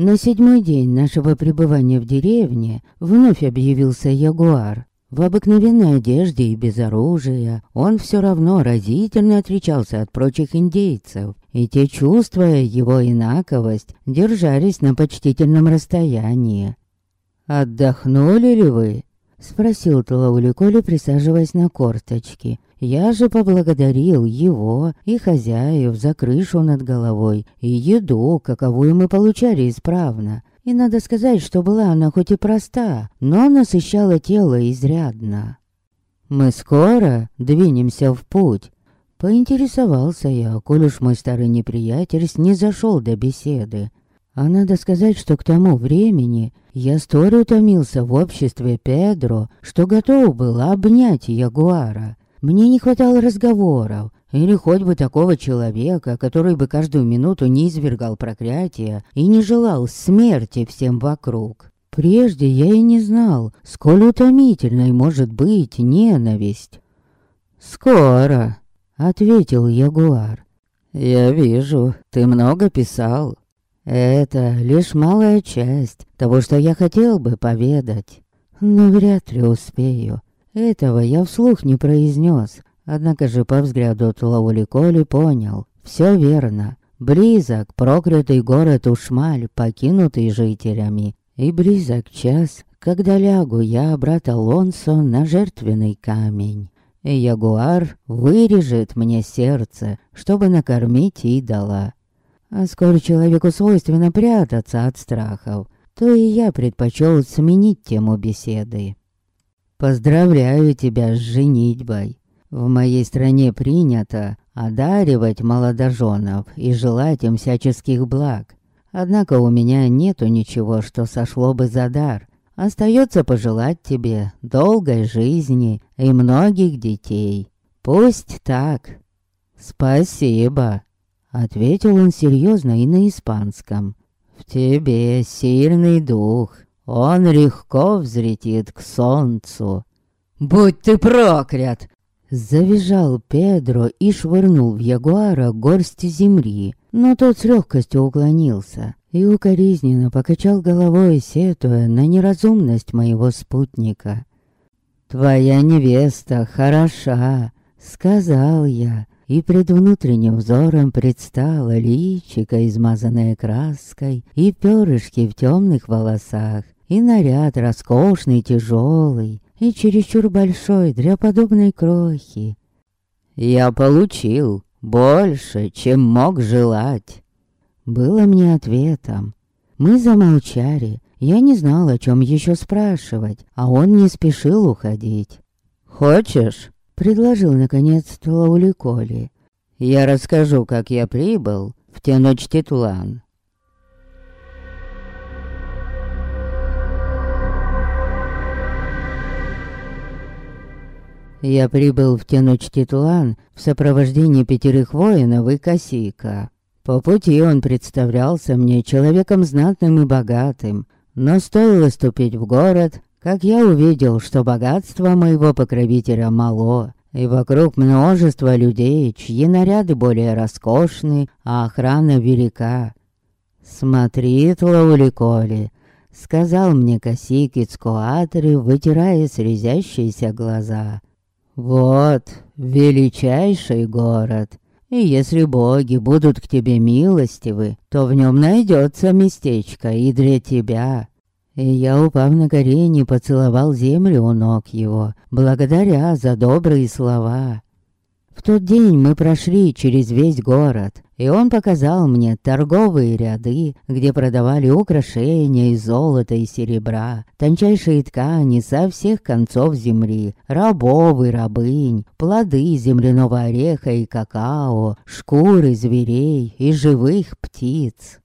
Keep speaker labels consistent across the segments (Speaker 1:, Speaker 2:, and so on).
Speaker 1: На седьмой день нашего пребывания в деревне вновь объявился ягуар. В обыкновенной одежде и без оружия он все равно разительно отличался от прочих индейцев, и те, чувствуя его инаковость, держались на почтительном расстоянии. «Отдохнули ли вы?» — спросил Тлаули Коля, присаживаясь на корточки. Я же поблагодарил его и хозяев за крышу над головой и еду, каковую мы получали исправно. И надо сказать, что была она хоть и проста, но насыщала тело изрядно. «Мы скоро двинемся в путь», — поинтересовался я, коль уж мой старый неприятель снизошел до беседы. А надо сказать, что к тому времени я столь утомился в обществе Педро, что готов был обнять Ягуара. Мне не хватало разговоров, или хоть бы такого человека, который бы каждую минуту не извергал проклятия и не желал смерти всем вокруг. Прежде я и не знал, сколь утомительной может быть ненависть. «Скоро», — ответил Ягуар. «Я вижу, ты много писал». «Это лишь малая часть того, что я хотел бы поведать, но вряд ли успею. Этого я вслух не произнес, однако же по взгляду Тлаули Коли понял. Все верно. Близок проклятый город Ушмаль, покинутый жителями. И близок час, когда лягу я, брат Алонсо, на жертвенный камень. И ягуар вырежет мне сердце, чтобы накормить идола. А скоро человеку свойственно прятаться от страхов, то и я предпочел сменить тему беседы. Поздравляю тебя с женитьбой. В моей стране принято одаривать молодоженов и желать им всяческих благ. Однако у меня нету ничего, что сошло бы за дар. Остается пожелать тебе долгой жизни и многих детей. Пусть так. Спасибо, ответил он серьезно и на испанском. В тебе сильный дух. Он легко взлетит к солнцу. «Будь ты проклят!» Завизжал Педро и швырнул в Ягуара горсть земли, но тот с легкостью уклонился и укоризненно покачал головой, сетуя на неразумность моего спутника. «Твоя невеста хороша», — сказал я, и пред внутренним взором предстала личико, измазанное краской, и перышки в темных волосах, и наряд роскошный, тяжелый и чересчур большой для подобной крохи. «Я получил больше, чем мог желать», было мне ответом. Мы замолчали. Я не знал, о чем еще спрашивать, а он не спешил уходить. «Хочешь?» — предложил, наконец, Тлаули Коли. «Я расскажу, как я прибыл в Теночтитлан. Я прибыл в Теночтитлан в сопровождении пятерых воинов и косика. По пути он представлялся мне человеком знатным и богатым, но стоило ступить в город, как я увидел, что богатство моего покровителя мало, и вокруг множество людей, чьи наряды более роскошны, а охрана велика. «Смотри, Тлауликоли», — сказал мне косик Ицкоатри, вытирая слезящиеся глаза. Вот, величайший город. И если боги будут к тебе милостивы, то в нем найдется местечко и для тебя. И я, упав на колени, поцеловал землю у ног его, благодаря за добрые слова. В тот день мы прошли через весь город, и он показал мне торговые ряды, где продавали украшения из золота и серебра, тончайшие ткани со всех концов земли, рабов и рабынь, плоды земляного ореха и какао, шкуры зверей и живых птиц.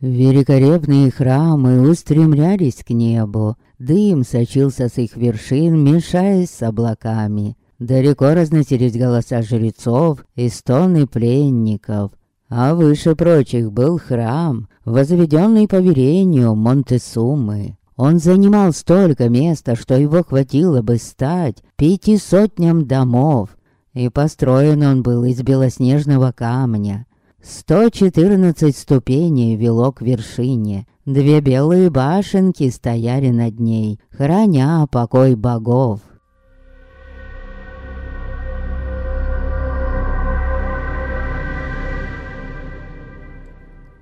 Speaker 1: Великолепные храмы устремлялись к небу, дым сочился с их вершин, мешаясь с облаками. Далеко разносились голоса жрецов и стоны пленников, а выше прочих был храм, возведенный по верению Монтесумы. Он занимал столько места, что его хватило бы стать пяти сотням домов, и построен он был из белоснежного камня. Сто четырнадцать ступеней вело к вершине. Две белые башенки стояли над ней, храня покой богов.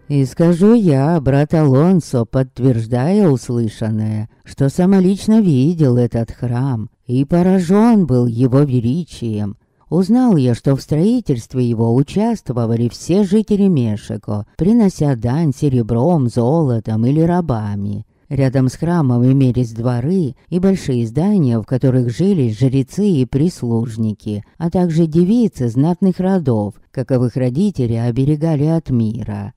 Speaker 1: И скажу я, брат Алонсо, подтверждая услышанное, что самолично видел этот храм и поражен был его величием. Узнал я, что в строительстве его участвовали все жители Мешико, принося дань серебром, золотом или рабами. Рядом с храмом имелись дворы и большие здания, в которых жили жрецы и прислужники, а также девицы знатных родов, каковых родители оберегали от мира.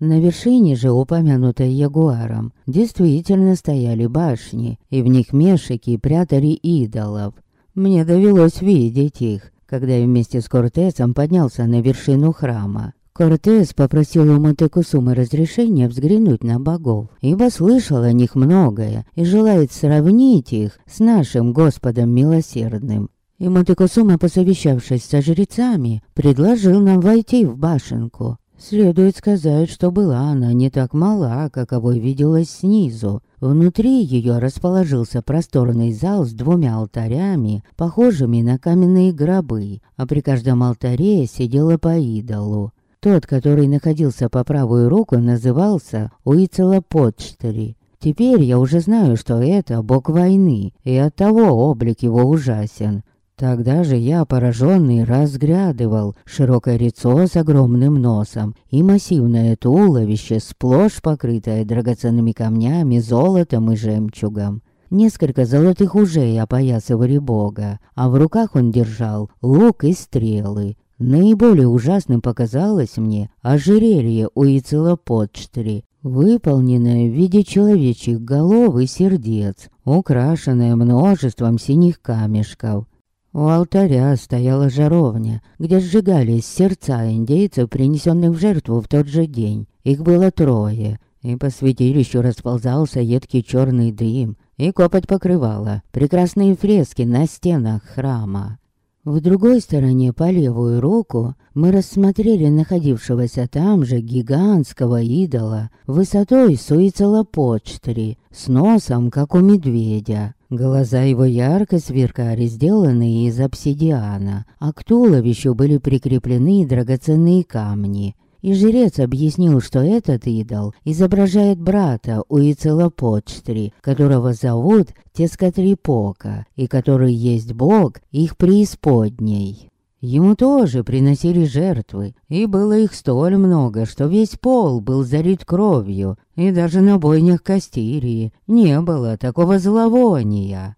Speaker 1: На вершине же, упомянутой ягуаром, действительно стояли башни, и в них мешики прятали идолов. Мне довелось видеть их, когда я вместе с Кортесом поднялся на вершину храма. Кортес попросил у Монтекусумы разрешения взглянуть на богов, ибо слышал о них многое и желает сравнить их с нашим Господом Милосердным. И Монтекусума, посовещавшись со жрецами, предложил нам войти в башенку. Следует сказать, что была она не так мала, каковой виделась снизу. Внутри ее расположился просторный зал с двумя алтарями, похожими на каменные гробы, а при каждом алтаре сидела по идолу. Тот, который находился по правую руку, назывался Уицелопочтери. Теперь я уже знаю, что это бог войны, и оттого облик его ужасен. Тогда же я, пораженный, разглядывал широкое лицо с огромным носом и массивное туловище, сплошь покрытое драгоценными камнями, золотом и жемчугом. Несколько золотых ужей опоясывали бога, а в руках он держал лук и стрелы. Наиболее ужасным показалось мне ожерелье у Ицелопочтри, выполненное в виде человечьих голов и сердец, украшенное множеством синих камешков. У алтаря стояла жаровня, где сжигались сердца индейцев, принесенных в жертву в тот же день. Их было трое, и по святилищу расползался едкий черный дым, и копоть покрывала прекрасные фрески на стенах храма. В другой стороне, по левую руку, мы рассмотрели находившегося там же гигантского идола высотой суицелопочтри, с носом, как у медведя. Глаза его ярко сверкали, сделанные из обсидиана, а к туловищу были прикреплены драгоценные камни — и жрец объяснил, что этот идол изображает брата Уицелопочтри, которого зовут Тескатрипока, и который есть бог их преисподней. Ему тоже приносили жертвы, и было их столь много, что весь пол был залит кровью, и даже на бойнях Кастирии не было такого зловония.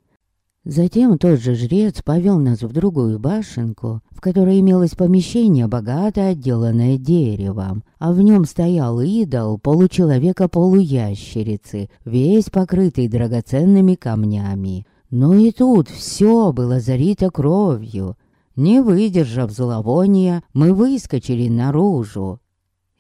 Speaker 1: Затем тот же жрец повел нас в другую башенку, в которой имелось помещение, богато отделанное деревом, а в нем стоял идол получеловека-полуящерицы, весь покрытый драгоценными камнями. Но и тут все было зарито кровью. Не выдержав зловония, мы выскочили наружу.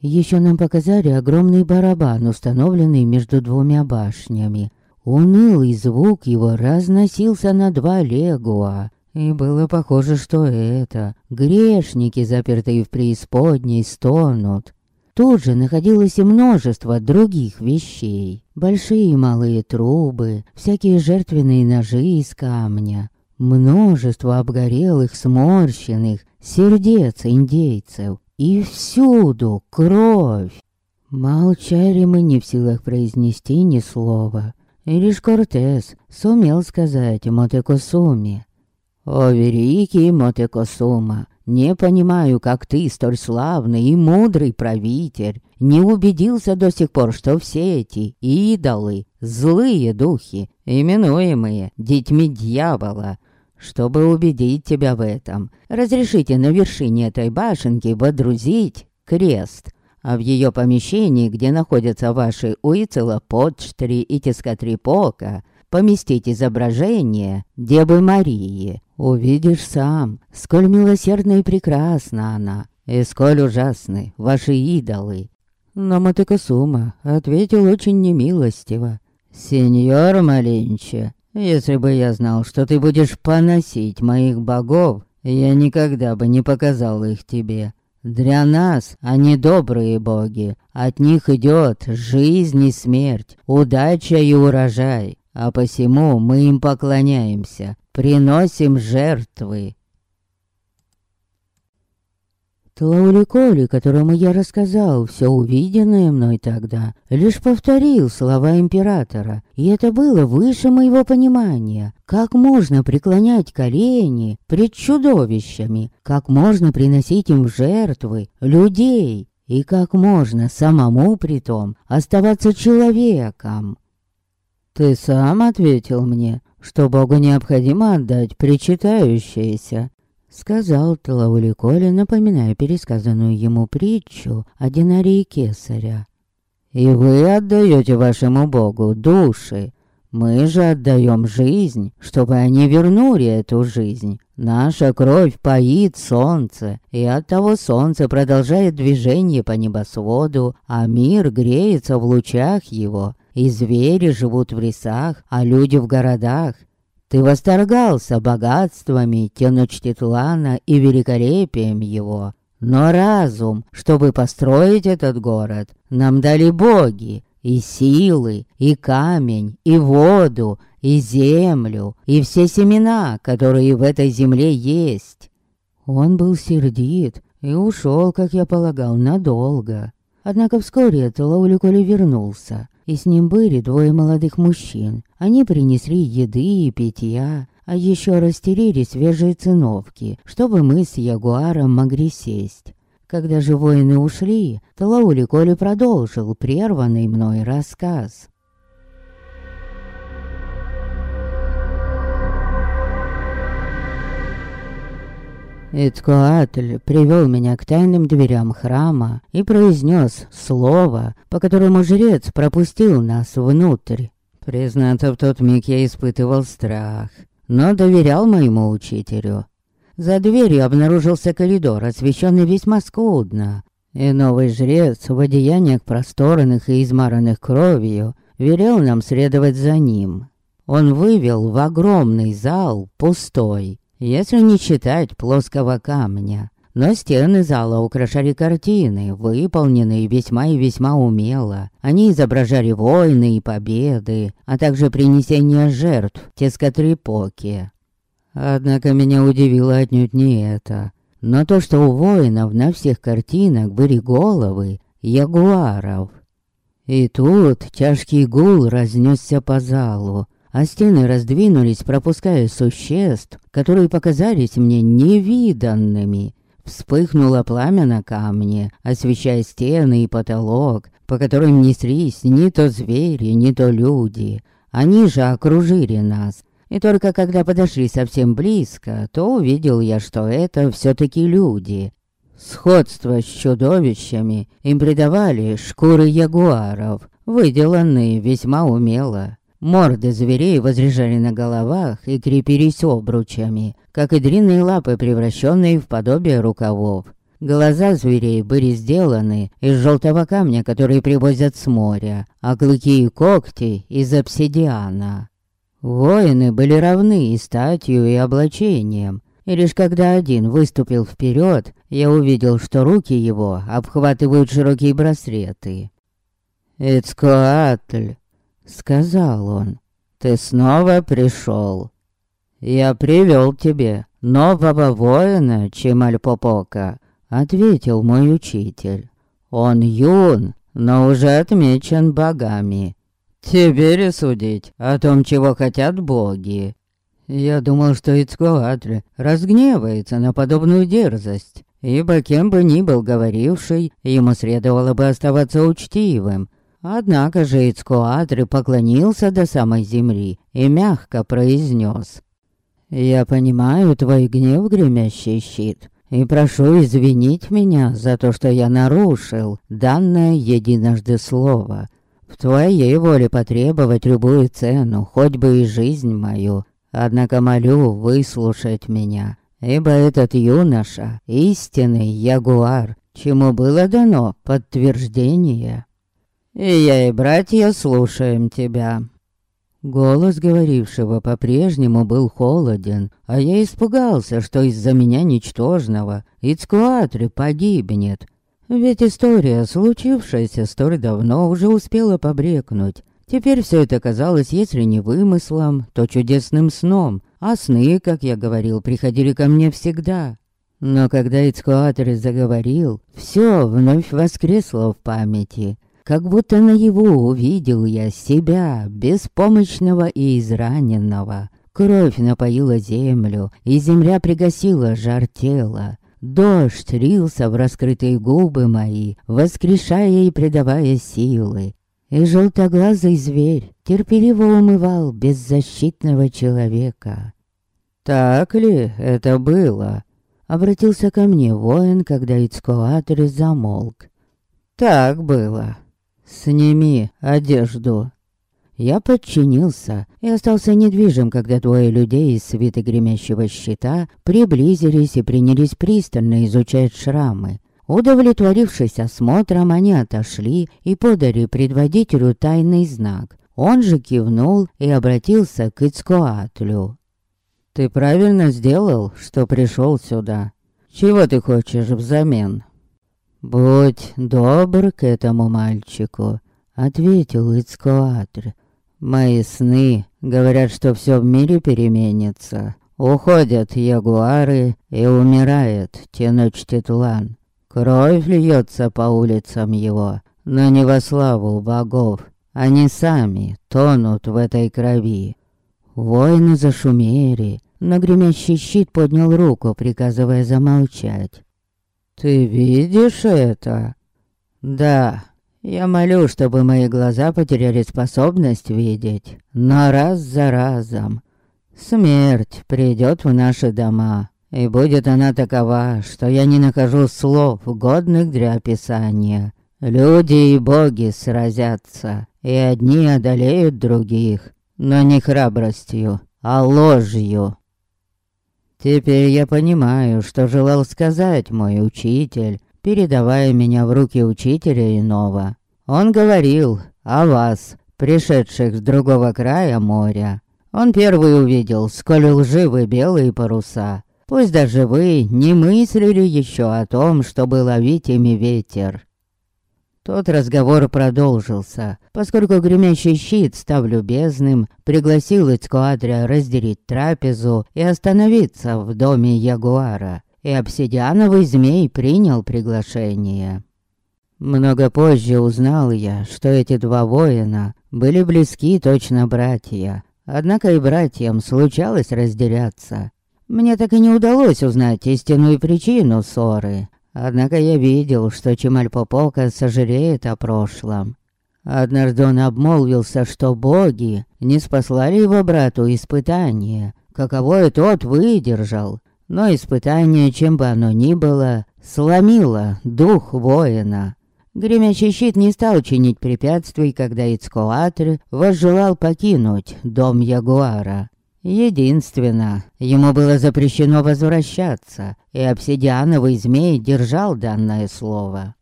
Speaker 1: Еще нам показали огромный барабан, установленный между двумя башнями. Унылый звук его разносился на два легуа. И было похоже, что это грешники, запертые в преисподней, стонут. Тут же находилось и множество других вещей. Большие и малые трубы, всякие жертвенные ножи из камня, множество обгорелых, сморщенных сердец индейцев. И всюду кровь. Молчали мы не в силах произнести ни слова. И лишь Кортес сумел сказать Мотекосуме. «О, великий Мотекосума, не понимаю, как ты, столь славный и мудрый правитель, не убедился до сих пор, что все эти идолы — злые духи, именуемые детьми дьявола. Чтобы убедить тебя в этом, разрешите на вершине этой башенки водрузить крест — а в ее помещении, где находятся ваши Уицела, Почтри и Тискатрипока, поместить изображение Девы Марии. Увидишь сам, сколь милосердна и прекрасна она, и сколь ужасны ваши идолы. Но Матекасума ответил очень немилостиво. «Сеньор Малинче, если бы я знал, что ты будешь поносить моих богов, я никогда бы не показал их тебе. Для нас они добрые боги, от них идет жизнь и смерть, удача и урожай, а посему мы им поклоняемся, приносим жертвы. Тлауликоли, которому я рассказал все увиденное мной тогда, лишь повторил слова императора, и это было выше моего понимания. Как можно преклонять колени пред чудовищами, как можно приносить им в жертвы людей, и как можно самому при том оставаться человеком. Ты сам ответил мне, что Богу необходимо отдать причитающееся, Сказал Тлаули Коля, напоминая пересказанную ему притчу о динарии кесаря. «И вы отдаете вашему Богу души. Мы же отдаем жизнь, чтобы они вернули эту жизнь. Наша кровь поит солнце, и от того солнце продолжает движение по небосводу, а мир греется в лучах его. И звери живут в лесах, а люди в городах. Ты восторгался богатствами Теночтитлана и великолепием его. Но разум, чтобы построить этот город, нам дали боги, и силы, и камень, и воду, и землю, и все семена, которые в этой земле есть. Он был сердит и ушел, как я полагал, надолго. Однако вскоре Тлауликоли вернулся и с ним были двое молодых мужчин. Они принесли еды и питья, а еще растерили свежие циновки, чтобы мы с Ягуаром могли сесть. Когда же воины ушли, Талаули Коли продолжил прерванный мной рассказ. Ицкоатль привел меня к тайным дверям храма и произнес слово, по которому жрец пропустил нас внутрь. Признаться, в тот миг я испытывал страх, но доверял моему учителю. За дверью обнаружился коридор, освещенный весьма скудно, и новый жрец в одеяниях просторных и измаранных кровью велел нам следовать за ним. Он вывел в огромный зал, пустой, если не считать плоского камня. Но стены зала украшали картины, выполненные весьма и весьма умело. Они изображали войны и победы, а также принесение жертв тескотрепоки. Однако меня удивило отнюдь не это, но то, что у воинов на всех картинах были головы ягуаров. И тут тяжкий гул разнесся по залу, а стены раздвинулись, пропуская существ, которые показались мне невиданными. Вспыхнуло пламя на камне, освещая стены и потолок, по которым неслись не то звери, не то люди. Они же окружили нас. И только когда подошли совсем близко, то увидел я, что это все таки люди. Сходство с чудовищами им придавали шкуры ягуаров, выделанные весьма умело. Морды зверей возрежали на головах и крепились обручами, как и длинные лапы, превращенные в подобие рукавов. Глаза зверей были сделаны из желтого камня, который привозят с моря, а клыки и когти из обсидиана. Воины были равны и статью, и облачением, и лишь когда один выступил вперед, я увидел, что руки его обхватывают широкие браслеты. «Эцкоатль!» Сказал он, ты снова пришел. Я привел тебе нового воина, Чемальпопока, ответил мой учитель. Он юн, но уже отмечен богами. Тебе судить о том, чего хотят боги. Я думал, что Ицкоатль разгневается на подобную дерзость, ибо кем бы ни был говоривший, ему следовало бы оставаться учтивым, Однако же Ицкоатри поклонился до самой земли и мягко произнес. «Я понимаю твой гнев, гремящий щит, и прошу извинить меня за то, что я нарушил данное единожды слово. В твоей воле потребовать любую цену, хоть бы и жизнь мою. Однако молю выслушать меня, ибо этот юноша — истинный ягуар, чему было дано подтверждение». И я и братья слушаем тебя». Голос говорившего по-прежнему был холоден, а я испугался, что из-за меня ничтожного Ицкуатри погибнет. Ведь история, случившаяся столь давно, уже успела побрекнуть. Теперь все это казалось, если не вымыслом, то чудесным сном, а сны, как я говорил, приходили ко мне всегда. Но когда Ицкуатри заговорил, все вновь воскресло в памяти — как будто наяву увидел я себя, беспомощного и израненного. Кровь напоила землю, и земля пригасила жар тела. Дождь рился в раскрытые губы мои, воскрешая и придавая силы. И желтоглазый зверь терпеливо умывал беззащитного человека. «Так ли это было?» Обратился ко мне воин, когда Ицкоатр замолк. «Так было», «Сними одежду». Я подчинился и остался недвижим, когда двое людей из свиты гремящего щита приблизились и принялись пристально изучать шрамы. Удовлетворившись осмотром, они отошли и подали предводителю тайный знак. Он же кивнул и обратился к Ицкоатлю. «Ты правильно сделал, что пришел сюда. Чего ты хочешь взамен?» «Будь добр к этому мальчику», — ответил Ицкоатр. «Мои сны говорят, что все в мире переменится. Уходят ягуары и умирает Теночтитлан. Кровь льется по улицам его, но не во славу богов. Они сами тонут в этой крови». Воины зашумели, но гремящий щит поднял руку, приказывая замолчать. «Ты видишь это?» «Да, я молю, чтобы мои глаза потеряли способность видеть, но раз за разом. Смерть придет в наши дома, и будет она такова, что я не нахожу слов, годных для описания. Люди и боги сразятся, и одни одолеют других, но не храбростью, а ложью. Теперь я понимаю, что желал сказать мой учитель, передавая меня в руки учителя иного. Он говорил о вас, пришедших с другого края моря. Он первый увидел, сколь лживы белые паруса. Пусть даже вы не мыслили еще о том, чтобы ловить ими ветер. Тот разговор продолжился, поскольку гремящий щит, став любезным, пригласил Ицкуадря разделить трапезу и остановиться в доме Ягуара, и обсидиановый змей принял приглашение. Много позже узнал я, что эти два воина были близки точно братья, однако и братьям случалось разделяться. Мне так и не удалось узнать истинную причину ссоры, Однако я видел, что Чемальпопока сожалеет о прошлом. Однажды он обмолвился, что боги не спаслали его брату испытание, каковое тот выдержал. Но испытание, чем бы оно ни было, сломило дух воина. Гремящий щит не стал чинить препятствий, когда Ицкоатр возжелал покинуть дом Ягуара. Единственно, ему было запрещено возвращаться, и обсидиановый змей держал данное слово.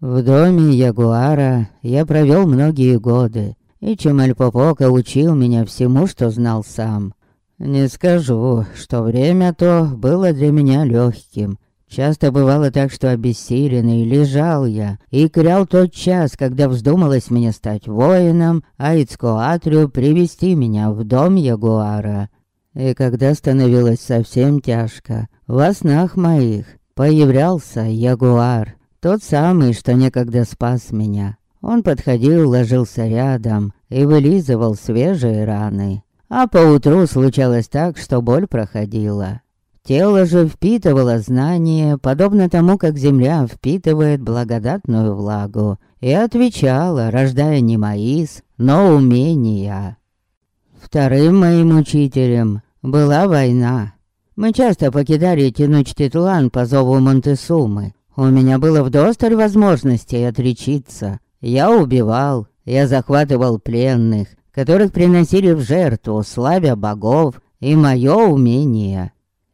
Speaker 1: В доме Ягуара я провел многие годы, и Чемальпопока учил меня всему, что знал сам. Не скажу, что время то было для меня легким, Часто бывало так, что обессиленный лежал я и крял тот час, когда вздумалось мне стать воином, а Ицкоатрию привести меня в дом Ягуара. И когда становилось совсем тяжко, во снах моих появлялся Ягуар, тот самый, что некогда спас меня. Он подходил, ложился рядом и вылизывал свежие раны. А поутру случалось так, что боль проходила. Тело же впитывало знания, подобно тому, как земля впитывает благодатную влагу, и отвечало, рождая не маис, но умения. Вторым моим учителем была война. Мы часто покидали Тенучтитлан по зову Монтесумы. У меня было вдосталь возможностей отречиться. Я убивал, я захватывал пленных, которых приносили в жертву, славя богов, и мое умение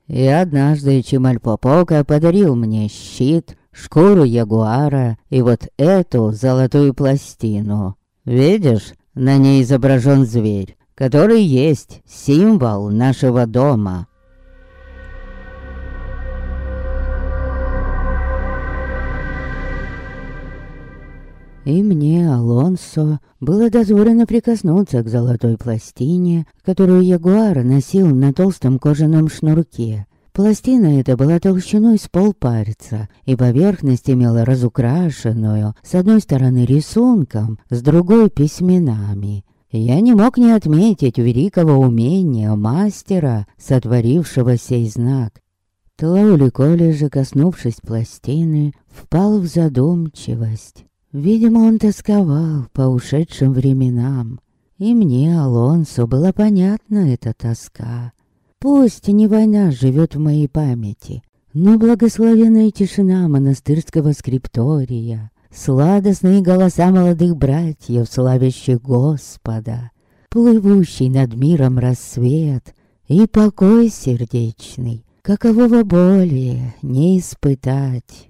Speaker 1: и однажды Чимальпопока подарил мне щит, шкуру ягуара и вот эту золотую пластину. Видишь, На ней изображен зверь, который есть символ нашего дома. И мне, Алонсо, было дозволено прикоснуться к золотой пластине, которую Ягуар носил на толстом кожаном шнурке. Пластина эта была толщиной с полпальца, и поверхность имела разукрашенную, с одной стороны рисунком, с другой письменами. Я не мог не отметить великого умения мастера, сотворившего сей знак. Тлаули Коли же, коснувшись пластины, впал в задумчивость. Видимо, он тосковал по ушедшим временам. И мне, Алонсо, была понятна эта тоска. Пусть не война живет в моей памяти, но благословенная тишина монастырского скриптория, сладостные голоса молодых братьев, славящих Господа, плывущий над миром рассвет и покой сердечный, какового более не испытать.